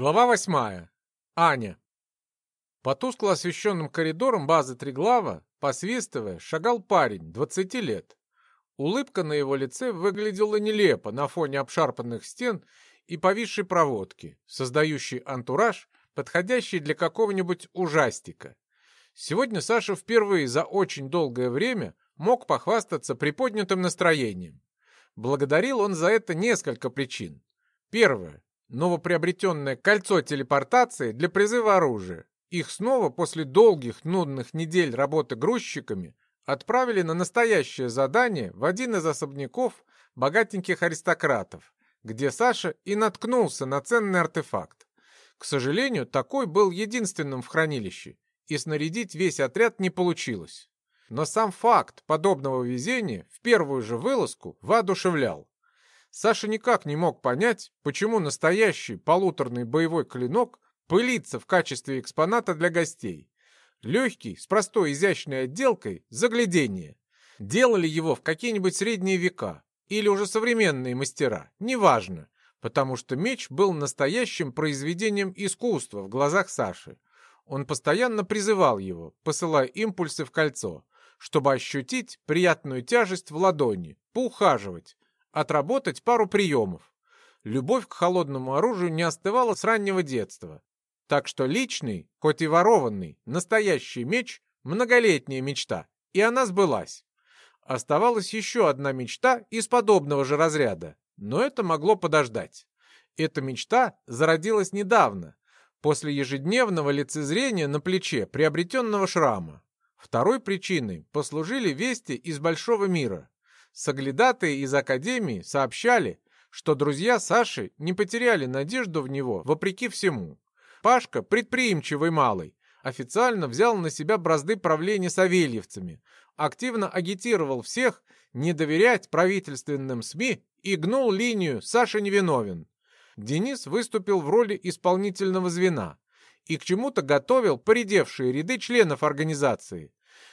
Глава восьмая. Аня. По тускло освещенным коридорам базы Триглава, посвистывая, шагал парень, 20 лет. Улыбка на его лице выглядела нелепо на фоне обшарпанных стен и повисшей проводки, создающей антураж, подходящий для какого-нибудь ужастика. Сегодня Саша впервые за очень долгое время мог похвастаться приподнятым настроением. Благодарил он за это несколько причин. Первое новоприобретенное кольцо телепортации для призыва оружия. Их снова после долгих нудных недель работы грузчиками отправили на настоящее задание в один из особняков богатеньких аристократов, где Саша и наткнулся на ценный артефакт. К сожалению, такой был единственным в хранилище, и снарядить весь отряд не получилось. Но сам факт подобного везения в первую же вылазку воодушевлял. Саша никак не мог понять, почему настоящий полуторный боевой клинок пылится в качестве экспоната для гостей. Легкий, с простой изящной отделкой, заглядение. Делали его в какие-нибудь средние века или уже современные мастера, неважно, потому что меч был настоящим произведением искусства в глазах Саши. Он постоянно призывал его, посылая импульсы в кольцо, чтобы ощутить приятную тяжесть в ладони, поухаживать, отработать пару приемов. Любовь к холодному оружию не остывала с раннего детства. Так что личный, хоть и ворованный, настоящий меч — многолетняя мечта, и она сбылась. Оставалась еще одна мечта из подобного же разряда, но это могло подождать. Эта мечта зародилась недавно, после ежедневного лицезрения на плече приобретенного шрама. Второй причиной послужили вести из большого мира. Соглядатые из Академии сообщали, что друзья Саши не потеряли надежду в него вопреки всему. Пашка, предприимчивый малый, официально взял на себя бразды правления савельевцами, активно агитировал всех не доверять правительственным СМИ и гнул линию «Саша невиновен». Денис выступил в роли исполнительного звена и к чему-то готовил поредевшие ряды членов организации.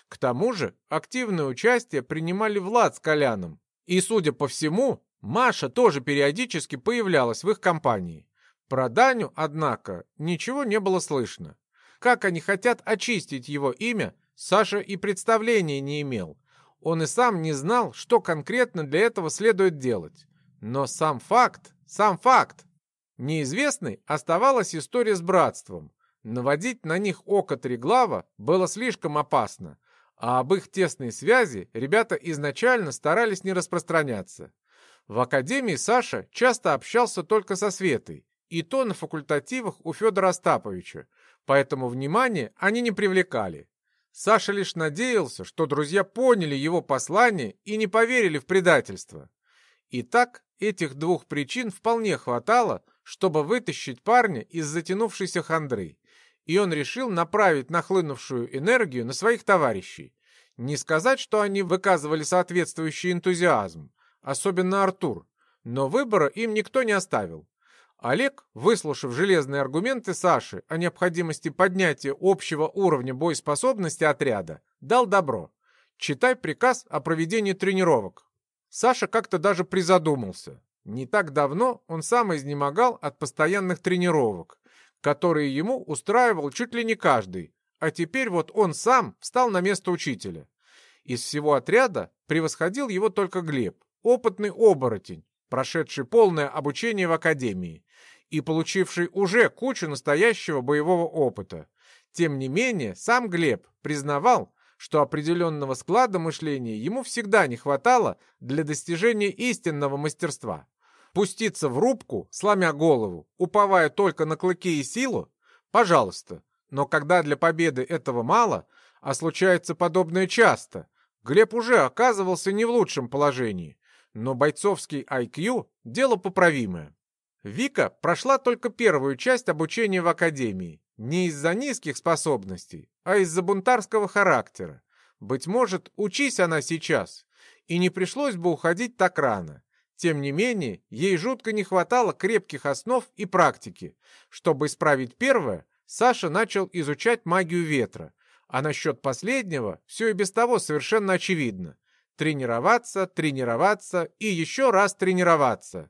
К тому же активное участие принимали Влад с Коляном. И, судя по всему, Маша тоже периодически появлялась в их компании. Про Даню, однако, ничего не было слышно. Как они хотят очистить его имя, Саша и представления не имел. Он и сам не знал, что конкретно для этого следует делать. Но сам факт, сам факт. Неизвестной оставалась история с братством. Наводить на них око Триглава было слишком опасно, а об их тесной связи ребята изначально старались не распространяться. В академии Саша часто общался только со Светой, и то на факультативах у Федора Остаповича, поэтому внимания они не привлекали. Саша лишь надеялся, что друзья поняли его послание и не поверили в предательство. Итак, этих двух причин вполне хватало, чтобы вытащить парня из затянувшейся хандры и он решил направить нахлынувшую энергию на своих товарищей. Не сказать, что они выказывали соответствующий энтузиазм, особенно Артур, но выбора им никто не оставил. Олег, выслушав железные аргументы Саши о необходимости поднятия общего уровня боеспособности отряда, дал добро. Читай приказ о проведении тренировок. Саша как-то даже призадумался. Не так давно он сам изнемогал от постоянных тренировок которые ему устраивал чуть ли не каждый, а теперь вот он сам встал на место учителя. Из всего отряда превосходил его только Глеб, опытный оборотень, прошедший полное обучение в академии и получивший уже кучу настоящего боевого опыта. Тем не менее, сам Глеб признавал, что определенного склада мышления ему всегда не хватало для достижения истинного мастерства. Пуститься в рубку, сломя голову, уповая только на клыки и силу? Пожалуйста. Но когда для победы этого мало, а случается подобное часто, Глеб уже оказывался не в лучшем положении. Но бойцовский IQ – дело поправимое. Вика прошла только первую часть обучения в академии. Не из-за низких способностей, а из-за бунтарского характера. Быть может, учись она сейчас, и не пришлось бы уходить так рано. Тем не менее, ей жутко не хватало крепких основ и практики. Чтобы исправить первое, Саша начал изучать магию ветра. А насчет последнего все и без того совершенно очевидно. Тренироваться, тренироваться и еще раз тренироваться.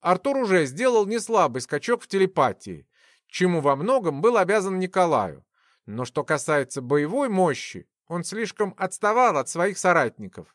Артур уже сделал неслабый скачок в телепатии. чему во многом был обязан Николаю. Но что касается боевой мощи, он слишком отставал от своих соратников.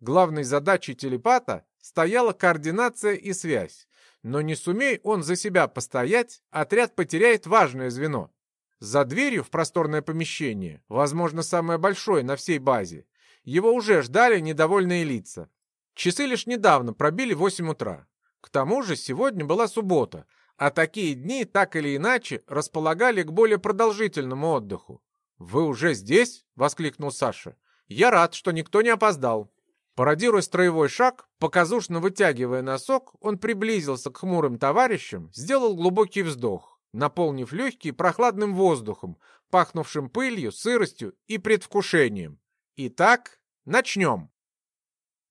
Главной задачей телепата стояла координация и связь. Но не сумей он за себя постоять, отряд потеряет важное звено. За дверью в просторное помещение, возможно, самое большое на всей базе, его уже ждали недовольные лица. Часы лишь недавно пробили 8 утра. К тому же сегодня была суббота, а такие дни так или иначе располагали к более продолжительному отдыху. «Вы уже здесь?» — воскликнул Саша. «Я рад, что никто не опоздал». Пародируя строевой шаг, показушно вытягивая носок, он приблизился к хмурым товарищам, сделал глубокий вздох, наполнив легкие прохладным воздухом, пахнувшим пылью, сыростью и предвкушением. Итак, начнем.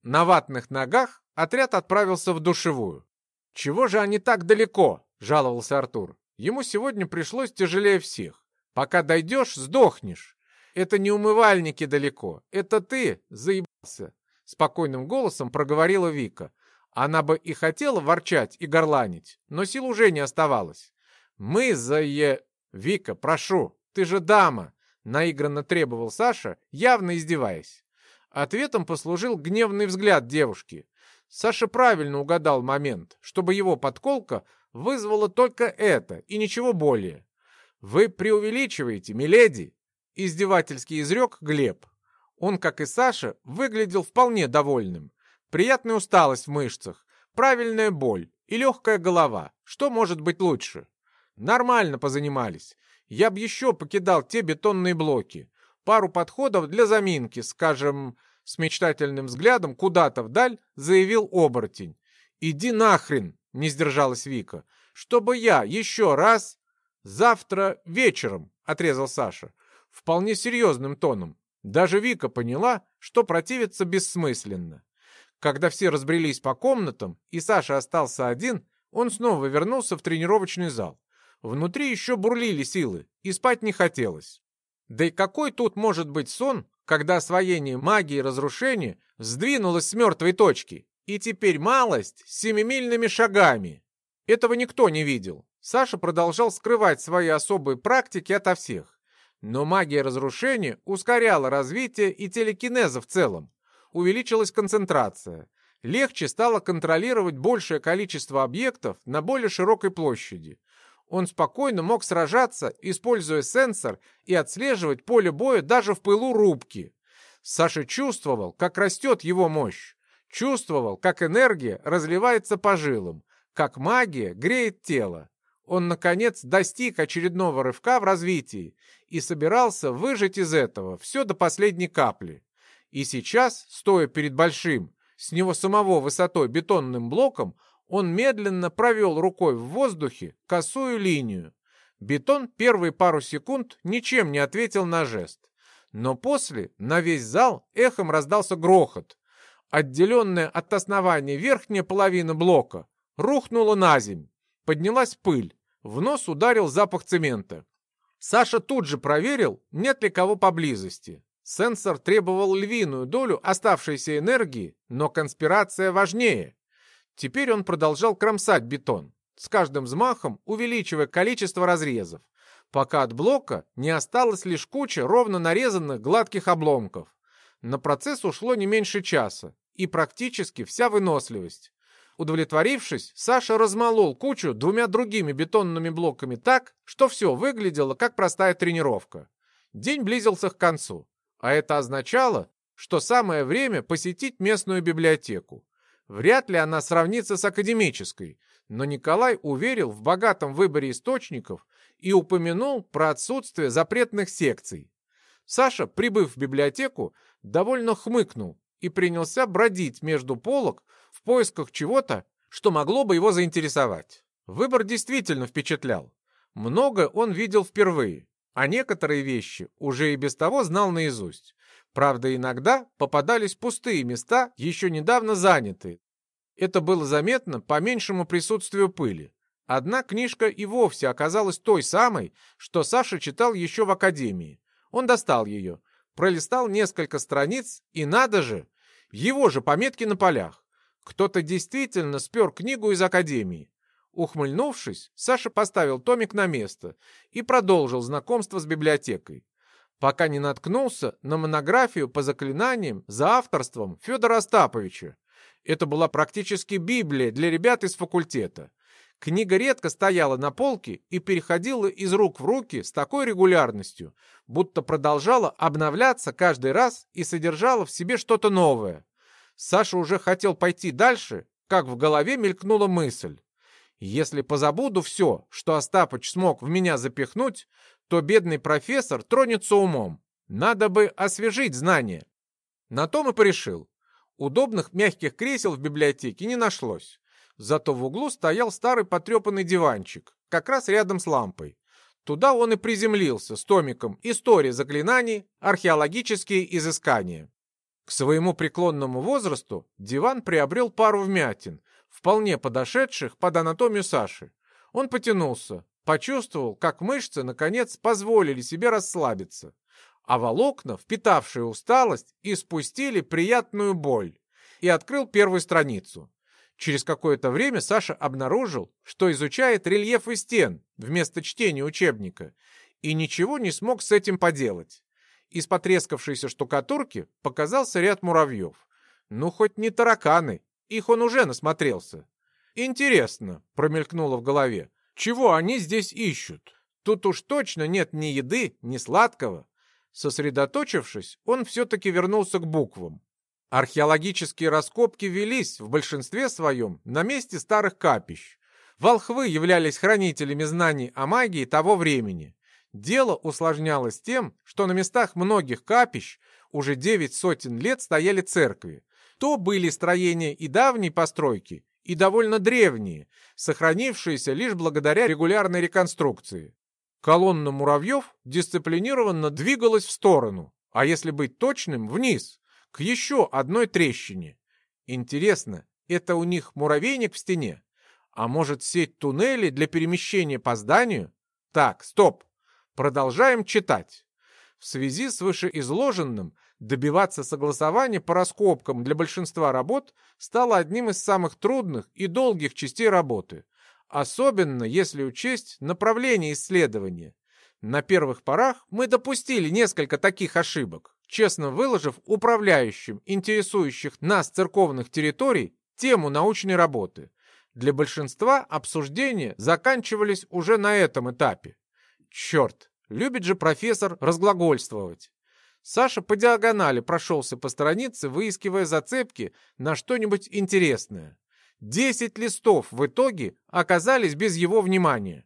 На ватных ногах отряд отправился в душевую. «Чего же они так далеко?» — жаловался Артур. Ему сегодня пришлось тяжелее всех. Пока дойдешь, сдохнешь. Это не умывальники далеко. Это ты заебался. Спокойным голосом проговорила Вика. Она бы и хотела ворчать и горланить, но сил уже не оставалось. Мы за е... Вика, прошу, ты же дама, наигранно требовал Саша, явно издеваясь. Ответом послужил гневный взгляд девушки. Саша правильно угадал момент, чтобы его подколка вызвало только это и ничего более. «Вы преувеличиваете, миледи!» — издевательский изрек Глеб. Он, как и Саша, выглядел вполне довольным. Приятная усталость в мышцах, правильная боль и легкая голова. Что может быть лучше? Нормально позанимались. Я б еще покидал те бетонные блоки. Пару подходов для заминки, скажем, с мечтательным взглядом куда-то вдаль заявил оборотень. «Иди нахрен!» не сдержалась Вика. «Чтобы я еще раз...» «Завтра вечером», — отрезал Саша, вполне серьезным тоном. Даже Вика поняла, что противиться бессмысленно. Когда все разбрелись по комнатам, и Саша остался один, он снова вернулся в тренировочный зал. Внутри еще бурлили силы, и спать не хотелось. Да и какой тут может быть сон, когда освоение магии разрушения сдвинулось с мертвой точки? И теперь малость семимильными шагами. Этого никто не видел. Саша продолжал скрывать свои особые практики ото всех. Но магия разрушения ускоряла развитие и телекинеза в целом. Увеличилась концентрация. Легче стало контролировать большее количество объектов на более широкой площади. Он спокойно мог сражаться, используя сенсор и отслеживать поле боя даже в пылу рубки. Саша чувствовал, как растет его мощь. Чувствовал, как энергия разливается по жилам, как магия греет тело. Он, наконец, достиг очередного рывка в развитии и собирался выжать из этого все до последней капли. И сейчас, стоя перед большим, с него самого высотой бетонным блоком, он медленно провел рукой в воздухе косую линию. Бетон первые пару секунд ничем не ответил на жест. Но после на весь зал эхом раздался грохот, Отделенная от основания верхняя половина блока рухнула на земь. Поднялась пыль. В нос ударил запах цемента. Саша тут же проверил, нет ли кого поблизости. Сенсор требовал львиную долю оставшейся энергии, но конспирация важнее. Теперь он продолжал кромсать бетон, с каждым взмахом увеличивая количество разрезов, пока от блока не осталось лишь куча ровно нарезанных гладких обломков. На процесс ушло не меньше часа и практически вся выносливость. Удовлетворившись, Саша размолол кучу двумя другими бетонными блоками так, что все выглядело как простая тренировка. День близился к концу, а это означало, что самое время посетить местную библиотеку. Вряд ли она сравнится с академической, но Николай уверил в богатом выборе источников и упомянул про отсутствие запретных секций. Саша, прибыв в библиотеку, довольно хмыкнул и принялся бродить между полок в поисках чего-то, что могло бы его заинтересовать. Выбор действительно впечатлял. Много он видел впервые, а некоторые вещи уже и без того знал наизусть. Правда, иногда попадались пустые места, еще недавно занятые. Это было заметно по меньшему присутствию пыли. Одна книжка и вовсе оказалась той самой, что Саша читал еще в академии. Он достал ее, пролистал несколько страниц, и надо же, его же пометки на полях. Кто-то действительно спер книгу из академии. Ухмыльнувшись, Саша поставил томик на место и продолжил знакомство с библиотекой, пока не наткнулся на монографию по заклинаниям за авторством Федора Остаповича. Это была практически Библия для ребят из факультета. Книга редко стояла на полке и переходила из рук в руки с такой регулярностью, будто продолжала обновляться каждый раз и содержала в себе что-то новое. Саша уже хотел пойти дальше, как в голове мелькнула мысль. Если позабуду все, что Остапыч смог в меня запихнуть, то бедный профессор тронется умом. Надо бы освежить знания. На том и порешил. Удобных мягких кресел в библиотеке не нашлось. Зато в углу стоял старый потрепанный диванчик, как раз рядом с лампой. Туда он и приземлился с томиком «История заклинаний. Археологические изыскания». К своему преклонному возрасту диван приобрел пару вмятин, вполне подошедших под анатомию Саши. Он потянулся, почувствовал, как мышцы, наконец, позволили себе расслабиться, а волокна, впитавшие усталость, испустили приятную боль, и открыл первую страницу. Через какое-то время Саша обнаружил, что изучает рельефы стен вместо чтения учебника, и ничего не смог с этим поделать. Из потрескавшейся штукатурки показался ряд муравьев. Ну, хоть не тараканы, их он уже насмотрелся. Интересно, промелькнуло в голове, чего они здесь ищут? Тут уж точно нет ни еды, ни сладкого. Сосредоточившись, он все-таки вернулся к буквам. Археологические раскопки велись в большинстве своем на месте старых капищ. Волхвы являлись хранителями знаний о магии того времени. Дело усложнялось тем, что на местах многих капищ уже девять сотен лет стояли церкви. То были строения и давней постройки, и довольно древние, сохранившиеся лишь благодаря регулярной реконструкции. Колонна муравьев дисциплинированно двигалась в сторону, а если быть точным, вниз – к еще одной трещине. Интересно, это у них муравейник в стене? А может, сеть туннелей для перемещения по зданию? Так, стоп. Продолжаем читать. В связи с вышеизложенным добиваться согласования по раскопкам для большинства работ стало одним из самых трудных и долгих частей работы, особенно если учесть направление исследования. На первых порах мы допустили несколько таких ошибок честно выложив управляющим интересующих нас церковных территорий тему научной работы. Для большинства обсуждения заканчивались уже на этом этапе. Черт, любит же профессор разглагольствовать. Саша по диагонали прошелся по странице, выискивая зацепки на что-нибудь интересное. Десять листов в итоге оказались без его внимания.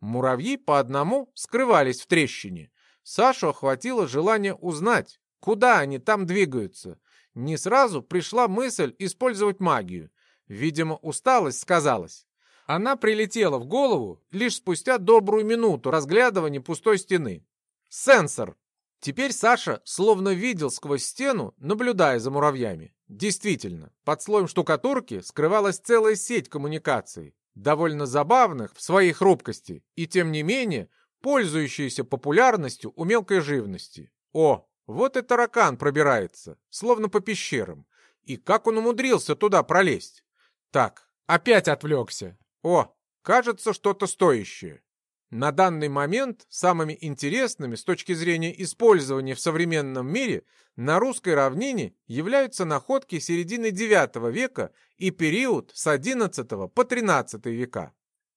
Муравьи по одному скрывались в трещине. Сашу охватило желание узнать, Куда они там двигаются? Не сразу пришла мысль использовать магию. Видимо, усталость сказалась. Она прилетела в голову лишь спустя добрую минуту разглядывания пустой стены. Сенсор. Теперь Саша словно видел сквозь стену, наблюдая за муравьями. Действительно, под слоем штукатурки скрывалась целая сеть коммуникаций, довольно забавных в своей хрупкости и, тем не менее, пользующиеся популярностью у мелкой живности. О, вот и таракан пробирается, словно по пещерам. И как он умудрился туда пролезть? Так, опять отвлекся. О, кажется, что-то стоящее. На данный момент самыми интересными с точки зрения использования в современном мире на русской равнине являются находки середины IX века и период с XI по XIII века.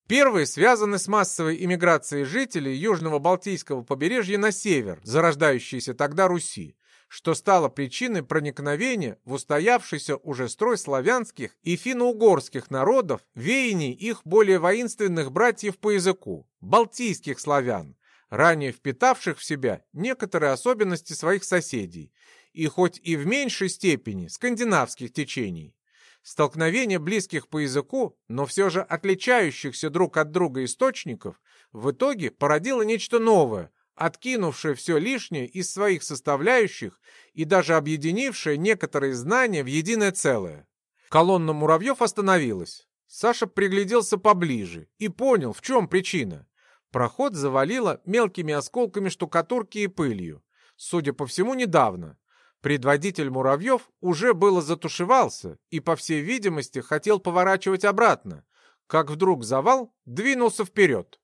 Первые связаны с массовой иммиграцией жителей Южного Балтийского побережья на север, зарождающейся тогда Руси, что стало причиной проникновения в устоявшийся уже строй славянских и финно-угорских народов, веяний их более воинственных братьев по языку, балтийских славян, ранее впитавших в себя некоторые особенности своих соседей, и хоть и в меньшей степени скандинавских течений. Столкновение близких по языку, но все же отличающихся друг от друга источников, в итоге породило нечто новое, откинувшее все лишнее из своих составляющих и даже объединившее некоторые знания в единое целое. Колонна муравьев остановилась. Саша пригляделся поближе и понял, в чем причина. Проход завалило мелкими осколками штукатурки и пылью. Судя по всему, недавно. Предводитель муравьев уже было затушевался и, по всей видимости, хотел поворачивать обратно, как вдруг завал двинулся вперед.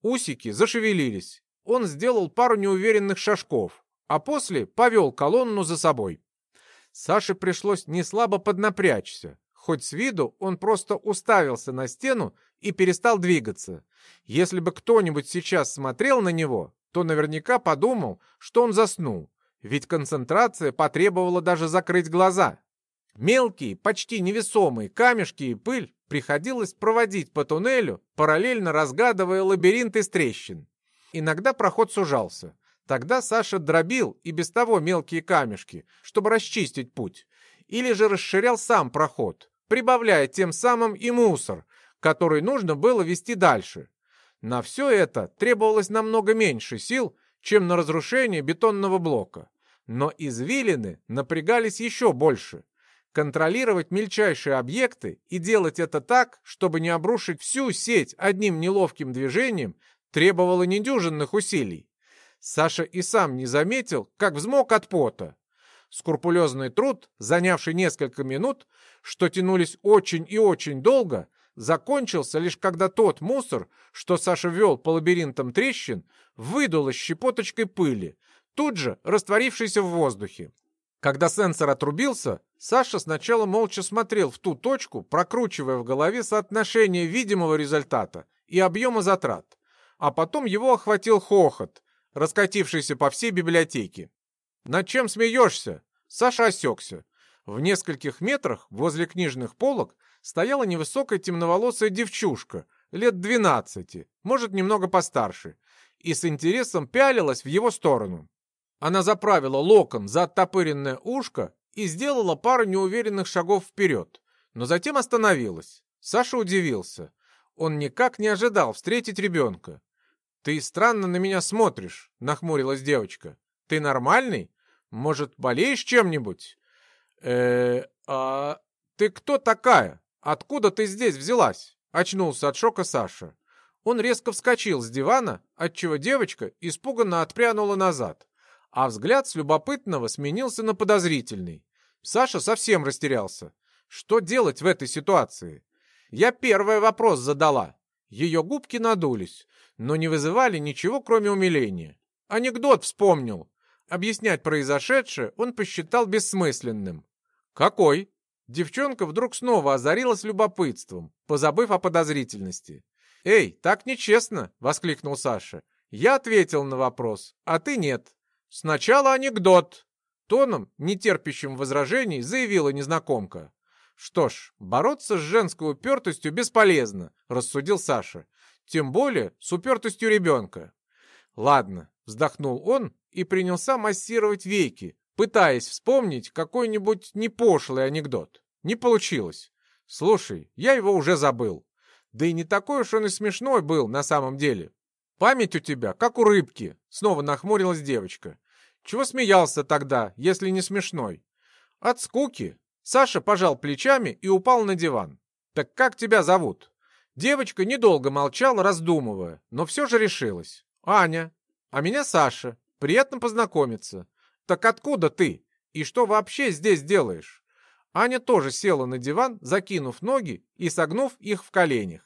Усики зашевелились. Он сделал пару неуверенных шажков, а после повел колонну за собой. Саше пришлось неслабо поднапрячься, хоть с виду он просто уставился на стену и перестал двигаться. Если бы кто-нибудь сейчас смотрел на него, то наверняка подумал, что он заснул, ведь концентрация потребовала даже закрыть глаза. Мелкие, почти невесомые камешки и пыль приходилось проводить по туннелю, параллельно разгадывая лабиринт из трещин. Иногда проход сужался. Тогда Саша дробил и без того мелкие камешки, чтобы расчистить путь. Или же расширял сам проход, прибавляя тем самым и мусор, который нужно было вести дальше. На все это требовалось намного меньше сил, чем на разрушение бетонного блока. Но извилины напрягались еще больше. Контролировать мельчайшие объекты и делать это так, чтобы не обрушить всю сеть одним неловким движением, требовало недюжинных усилий. Саша и сам не заметил, как взмок от пота. Скрупулезный труд, занявший несколько минут, что тянулись очень и очень долго, закончился лишь когда тот мусор, что Саша вел по лабиринтам трещин, выдуло щепоточкой пыли, тут же растворившейся в воздухе. Когда сенсор отрубился, Саша сначала молча смотрел в ту точку, прокручивая в голове соотношение видимого результата и объема затрат. А потом его охватил хохот, раскатившийся по всей библиотеке. «Над чем смеешься?» Саша осекся. В нескольких метрах возле книжных полок стояла невысокая темноволосая девчушка, лет двенадцати, может, немного постарше, и с интересом пялилась в его сторону. Она заправила локон за оттопыренное ушко и сделала пару неуверенных шагов вперед, но затем остановилась. Саша удивился. Он никак не ожидал встретить ребенка. «Ты странно на меня смотришь», — нахмурилась девочка. «Ты нормальный? Может, болеешь чем-нибудь?» э а ты кто такая? Откуда ты здесь взялась?» Очнулся от шока Саша. Он резко вскочил с дивана, отчего девочка испуганно отпрянула назад а взгляд с любопытного сменился на подозрительный. Саша совсем растерялся. Что делать в этой ситуации? Я первый вопрос задала. Ее губки надулись, но не вызывали ничего, кроме умиления. Анекдот вспомнил. Объяснять произошедшее он посчитал бессмысленным. «Какой?» Девчонка вдруг снова озарилась любопытством, позабыв о подозрительности. «Эй, так нечестно!» — воскликнул Саша. «Я ответил на вопрос, а ты нет. «Сначала анекдот!» Тоном, нетерпящим возражений, заявила незнакомка. «Что ж, бороться с женской упертостью бесполезно», — рассудил Саша. «Тем более с упертостью ребенка». «Ладно», — вздохнул он и принялся массировать веки, пытаясь вспомнить какой-нибудь непошлый анекдот. Не получилось. «Слушай, я его уже забыл. Да и не такой уж он и смешной был на самом деле. Память у тебя, как у рыбки», — снова нахмурилась девочка. Чего смеялся тогда, если не смешной? От скуки. Саша пожал плечами и упал на диван. Так как тебя зовут? Девочка недолго молчала, раздумывая, но все же решилась. Аня. А меня Саша. Приятно познакомиться. Так откуда ты? И что вообще здесь делаешь? Аня тоже села на диван, закинув ноги и согнув их в коленях.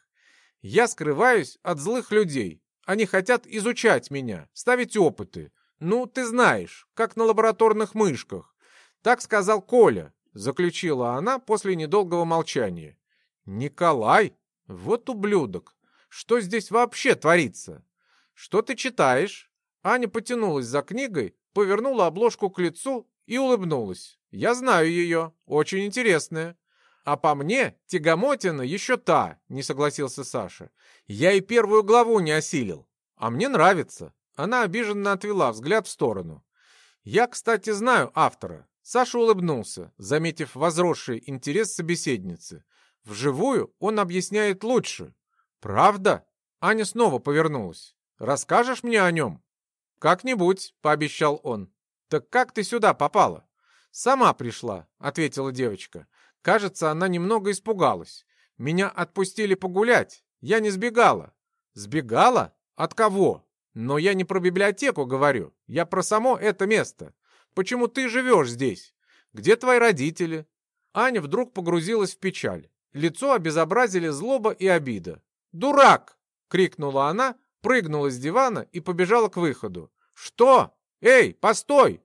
Я скрываюсь от злых людей. Они хотят изучать меня, ставить опыты. «Ну, ты знаешь, как на лабораторных мышках. Так сказал Коля», — заключила она после недолгого молчания. «Николай? Вот ублюдок! Что здесь вообще творится? Что ты читаешь?» Аня потянулась за книгой, повернула обложку к лицу и улыбнулась. «Я знаю ее, очень интересная». «А по мне, Тягомотина еще та», — не согласился Саша. «Я и первую главу не осилил. А мне нравится. Она обиженно отвела взгляд в сторону. «Я, кстати, знаю автора». Саша улыбнулся, заметив возросший интерес собеседницы. Вживую он объясняет лучше. «Правда?» Аня снова повернулась. «Расскажешь мне о нем?» «Как-нибудь», — пообещал он. «Так как ты сюда попала?» «Сама пришла», — ответила девочка. Кажется, она немного испугалась. «Меня отпустили погулять. Я не сбегала». «Сбегала? От кого?» Но я не про библиотеку говорю, я про само это место. Почему ты живешь здесь? Где твои родители?» Аня вдруг погрузилась в печаль. Лицо обезобразили злоба и обида. «Дурак!» — крикнула она, прыгнула с дивана и побежала к выходу. «Что? Эй, постой!»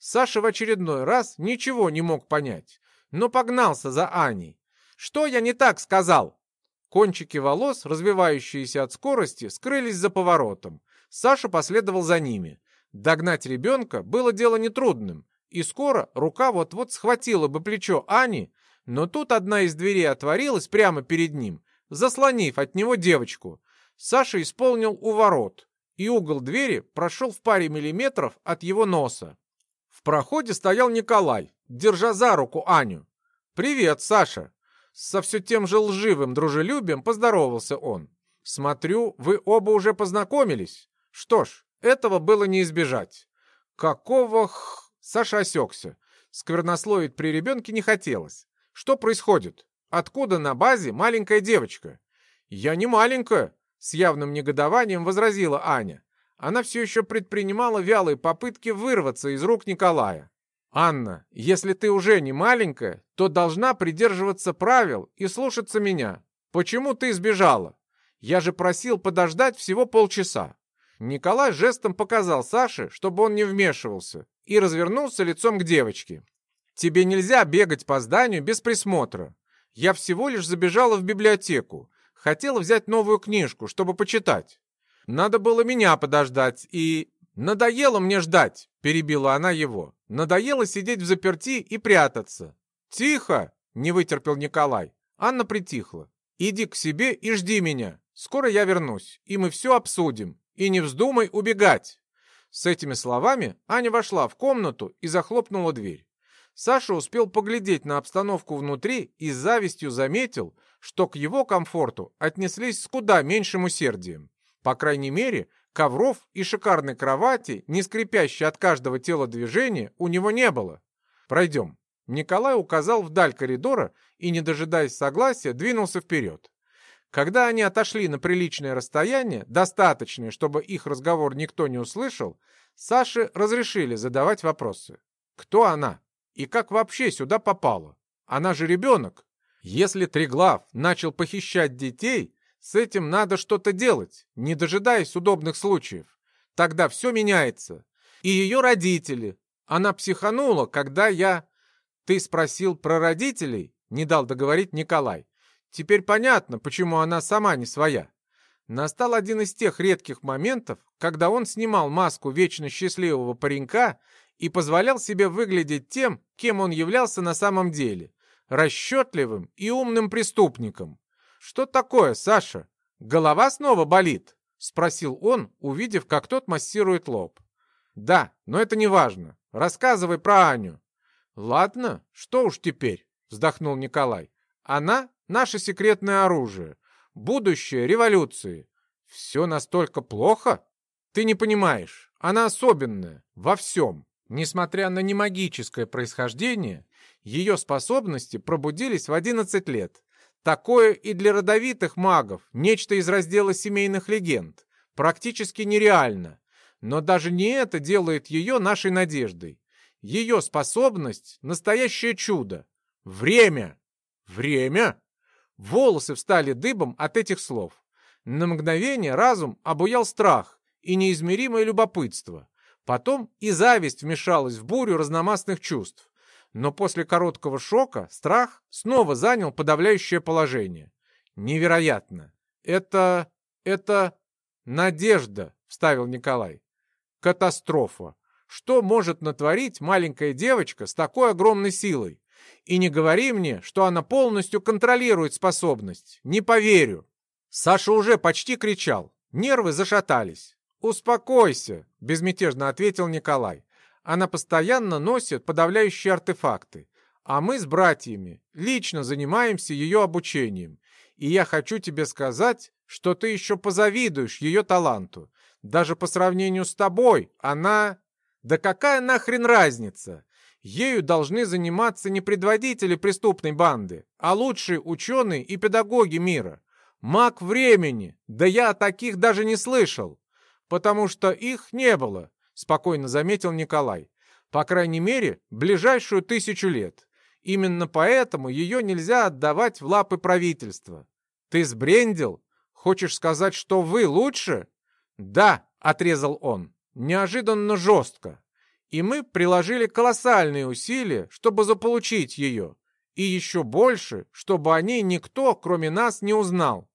Саша в очередной раз ничего не мог понять, но погнался за Аней. «Что я не так сказал?» Кончики волос, развивающиеся от скорости, скрылись за поворотом. Саша последовал за ними. Догнать ребенка было дело нетрудным, и скоро рука вот-вот схватила бы плечо Ани, но тут одна из дверей отворилась прямо перед ним, заслонив от него девочку. Саша исполнил у ворот, и угол двери прошел в паре миллиметров от его носа. В проходе стоял Николай, держа за руку Аню. «Привет, Саша!» Со все тем же лживым дружелюбием поздоровался он. «Смотрю, вы оба уже познакомились. Что ж, этого было не избежать». «Какого х...» Саша осекся. Сквернословить при ребенке не хотелось. Что происходит? Откуда на базе маленькая девочка? Я не маленькая, с явным негодованием возразила Аня. Она все еще предпринимала вялые попытки вырваться из рук Николая. «Анна, если ты уже не маленькая, то должна придерживаться правил и слушаться меня. Почему ты сбежала? Я же просил подождать всего полчаса». Николай жестом показал Саше, чтобы он не вмешивался, и развернулся лицом к девочке. Тебе нельзя бегать по зданию без присмотра. Я всего лишь забежала в библиотеку. Хотела взять новую книжку, чтобы почитать. Надо было меня подождать и... Надоело мне ждать, перебила она его. Надоело сидеть в заперти и прятаться. Тихо, не вытерпел Николай. Анна притихла. Иди к себе и жди меня. Скоро я вернусь, и мы все обсудим. И не вздумай убегать. С этими словами Аня вошла в комнату и захлопнула дверь. Саша успел поглядеть на обстановку внутри и с завистью заметил, что к его комфорту отнеслись с куда меньшим усердием. По крайней мере, ковров и шикарной кровати, не скрипящей от каждого тела движения, у него не было. «Пройдем». Николай указал вдаль коридора и, не дожидаясь согласия, двинулся вперед. Когда они отошли на приличное расстояние, достаточное, чтобы их разговор никто не услышал, Саше разрешили задавать вопросы. Кто она? И как вообще сюда попала? Она же ребенок. Если Триглав начал похищать детей, с этим надо что-то делать, не дожидаясь удобных случаев. Тогда все меняется. И ее родители. Она психанула, когда я... Ты спросил про родителей? Не дал договорить Николай. Теперь понятно, почему она сама не своя. Настал один из тех редких моментов, когда он снимал маску вечно счастливого паренька и позволял себе выглядеть тем, кем он являлся на самом деле – расчетливым и умным преступником. «Что такое, Саша? Голова снова болит?» – спросил он, увидев, как тот массирует лоб. «Да, но это не важно. Рассказывай про Аню». «Ладно, что уж теперь?» – вздохнул Николай. «Она – наше секретное оружие, будущее революции. Все настолько плохо? Ты не понимаешь, она особенная во всем. Несмотря на немагическое происхождение, ее способности пробудились в 11 лет. Такое и для родовитых магов, нечто из раздела семейных легенд. Практически нереально. Но даже не это делает ее нашей надеждой. Ее способность — настоящее чудо. Время! Время! Волосы встали дыбом от этих слов. На мгновение разум обуял страх и неизмеримое любопытство. Потом и зависть вмешалась в бурю разномастных чувств. Но после короткого шока страх снова занял подавляющее положение. Невероятно. Это... это... надежда, вставил Николай. Катастрофа. Что может натворить маленькая девочка с такой огромной силой? И не говори мне, что она полностью контролирует способность. Не поверю. Саша уже почти кричал. Нервы зашатались. «Успокойся», — безмятежно ответил Николай. «Она постоянно носит подавляющие артефакты, а мы с братьями лично занимаемся ее обучением. И я хочу тебе сказать, что ты еще позавидуешь ее таланту. Даже по сравнению с тобой она... Да какая нахрен разница? Ею должны заниматься не предводители преступной банды, а лучшие ученые и педагоги мира. Маг времени, да я о таких даже не слышал потому что их не было», — спокойно заметил Николай. «По крайней мере, ближайшую тысячу лет. Именно поэтому ее нельзя отдавать в лапы правительства. Ты сбрендил? Хочешь сказать, что вы лучше? Да, отрезал он, неожиданно жестко. И мы приложили колоссальные усилия, чтобы заполучить ее. И еще больше, чтобы о ней никто, кроме нас, не узнал.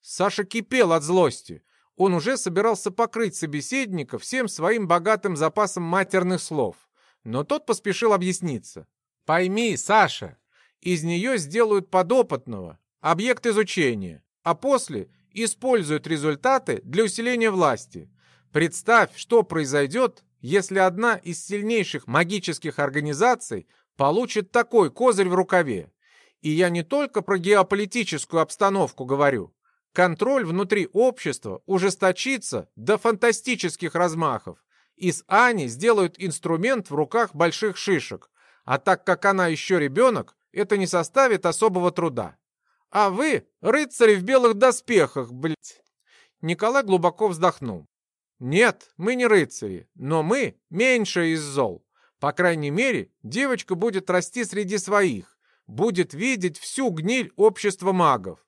Саша кипел от злости. Он уже собирался покрыть собеседника всем своим богатым запасом матерных слов. Но тот поспешил объясниться. «Пойми, Саша, из нее сделают подопытного, объект изучения, а после используют результаты для усиления власти. Представь, что произойдет, если одна из сильнейших магических организаций получит такой козырь в рукаве. И я не только про геополитическую обстановку говорю. Контроль внутри общества ужесточится до фантастических размахов. Из Ани сделают инструмент в руках больших шишек. А так как она еще ребенок, это не составит особого труда. А вы, рыцари в белых доспехах, блядь. Николай глубоко вздохнул. Нет, мы не рыцари, но мы меньше из зол. По крайней мере, девочка будет расти среди своих, будет видеть всю гниль общества магов.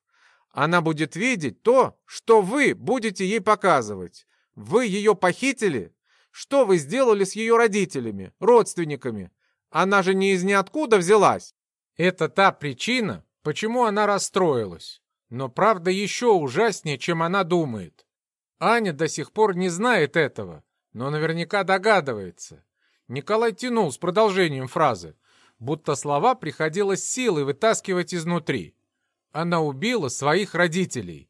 Она будет видеть то, что вы будете ей показывать. Вы ее похитили? Что вы сделали с ее родителями, родственниками? Она же не из ниоткуда взялась. Это та причина, почему она расстроилась. Но правда еще ужаснее, чем она думает. Аня до сих пор не знает этого, но наверняка догадывается. Николай тянул с продолжением фразы, будто слова приходилось силой вытаскивать изнутри. Она убила своих родителей.